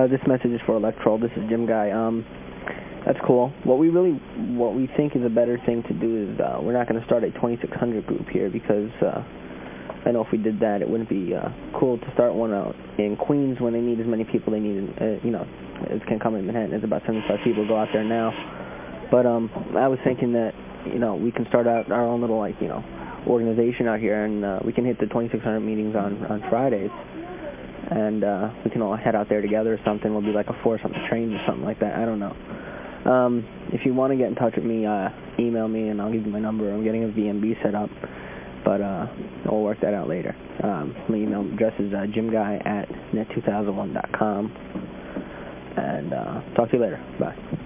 Uh, this message is for Electrol. This is Jim Guy. Um, that's cool. What we really, what we think is a better thing to do is uh, we're not going to start a 2600 group here because uh, I know if we did that, it wouldn't be uh, cool to start one out in Queens when they need as many people they need, uh, you know, as can come in Manhattan. There's about 75 people go out there now. But um, I was thinking that, you know, we can start out our own little, like, you know, organization out here, and uh, we can hit the 2600 meetings on on Fridays, and uh, we can all head out there together or something. We'll be like a force on the train or something like that. I don't know. Um, if you want to get in touch with me, uh, email me and I'll give you my number. I'm getting a VMB set up, but uh, we'll work that out later. Um, my email address is uh, jimguy at net2001.com, and uh, talk to you later. Bye.